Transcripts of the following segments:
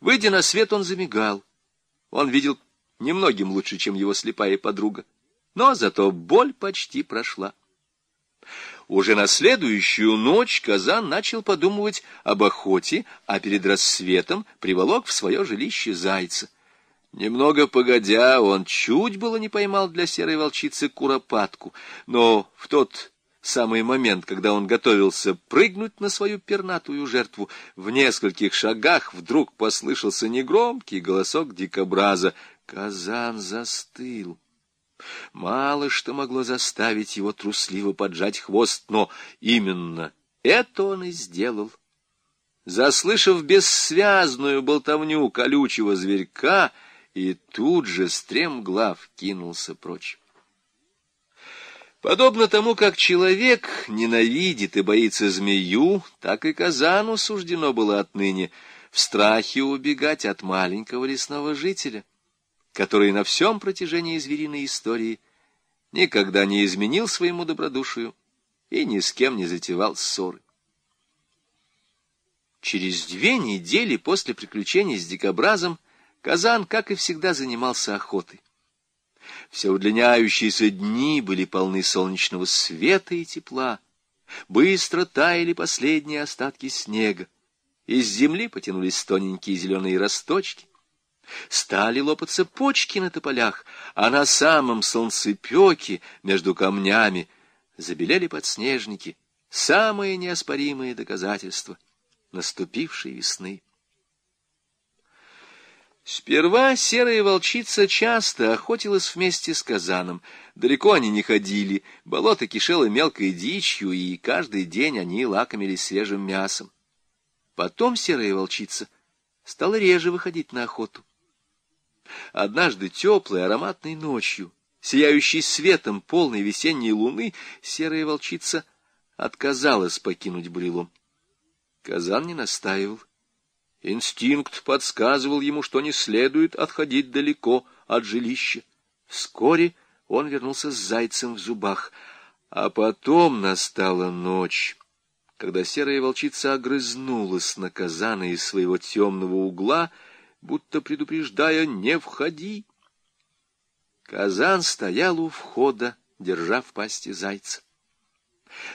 Выйдя на свет, он замигал. Он видел немногим лучше, чем его слепая подруга. Но зато боль почти прошла. Уже на следующую ночь Казан начал подумывать об охоте, а перед рассветом приволок в свое жилище зайца. Немного погодя, он чуть было не поймал для серой волчицы куропатку, но в тот самый момент, когда он готовился прыгнуть на свою пернатую жертву, в нескольких шагах вдруг послышался негромкий голосок дикобраза. Казан застыл. Мало что могло заставить его трусливо поджать хвост, но именно это он и сделал. Заслышав бессвязную болтовню колючего зверька, и тут же стремглав кинулся прочь. Подобно тому, как человек ненавидит и боится змею, так и Казану суждено было отныне в страхе убегать от маленького лесного жителя который на всем протяжении звериной истории никогда не изменил своему добродушию и ни с кем не затевал ссоры. Через две недели после приключений с дикобразом Казан, как и всегда, занимался охотой. Все удлиняющиеся дни были полны солнечного света и тепла. Быстро таяли последние остатки снега. Из земли потянулись тоненькие зеленые росточки. Стали лопаться почки на тополях, а на самом солнцепеке между камнями забелели подснежники, самые неоспоримые доказательства наступившей весны. Сперва серая волчица часто охотилась вместе с казаном. Далеко они не ходили, болото кишело мелкой дичью, и каждый день они лакомились свежим мясом. Потом серая волчица стала реже выходить на охоту. Однажды теплой ароматной ночью, сияющей светом полной весенней луны, серая волчица отказалась покинуть брелом. Казан не настаивал. Инстинкт подсказывал ему, что не следует отходить далеко от жилища. Вскоре он вернулся с зайцем в зубах, а потом настала ночь, когда серая волчица огрызнулась на Казана из своего темного угла — будто предупреждая «не входи». Казан стоял у входа, держа в пасти зайца.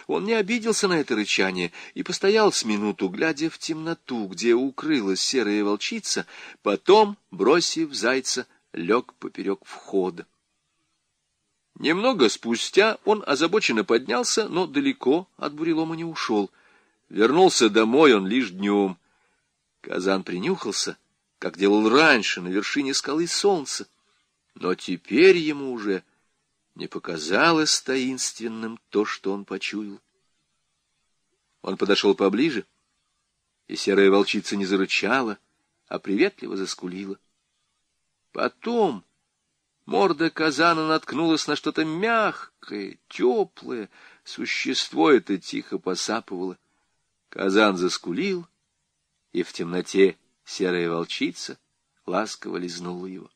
Он не обиделся на это рычание и постоял с минуту, глядя в темноту, где укрылась серая волчица, потом, бросив зайца, лег поперек входа. Немного спустя он озабоченно поднялся, но далеко от бурелома не ушел. Вернулся домой он лишь днем. Казан принюхался — как делал раньше на вершине скалы солнца. Но теперь ему уже не показалось таинственным то, что он почуял. Он подошел поближе, и серая волчица не зарычала, а приветливо заскулила. Потом морда казана наткнулась на что-то мягкое, теплое, существо это тихо посапывало. Казан заскулил, и в темноте Серая волчица ласково лизнула его.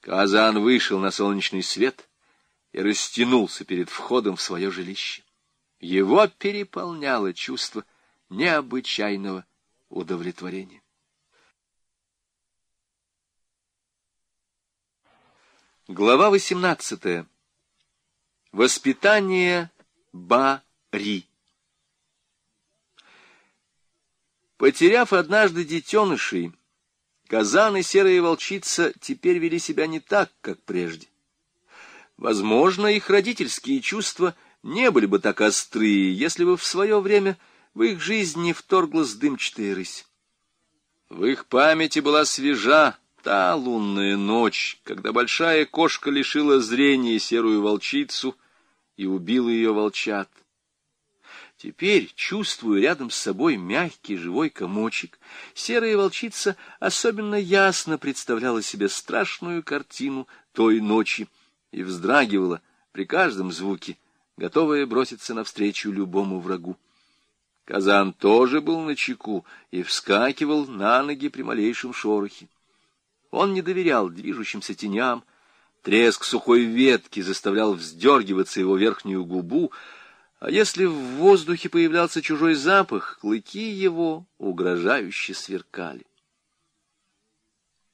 Казан вышел на солнечный свет и растянулся перед входом в свое жилище. Его переполняло чувство необычайного удовлетворения. Глава восемнадцатая. Воспитание Ба-Ри. Потеряв однажды детенышей, Казан и Серая Волчица теперь вели себя не так, как прежде. Возможно, их родительские чувства не были бы так острые, если бы в свое время в их жизнь не вторглась дымчатая рысь. В их памяти была свежа та лунная ночь, когда большая кошка лишила зрения серую волчицу и убила ее волчат. Теперь, чувствуя рядом с собой мягкий живой комочек, серая волчица особенно ясно представляла себе страшную картину той ночи и вздрагивала при каждом звуке, готовая броситься навстречу любому врагу. Казан тоже был на чеку и вскакивал на ноги при малейшем шорохе. Он не доверял движущимся теням, треск сухой ветки заставлял вздергиваться его верхнюю губу, а если в воздухе появлялся чужой запах, клыки его угрожающе сверкали.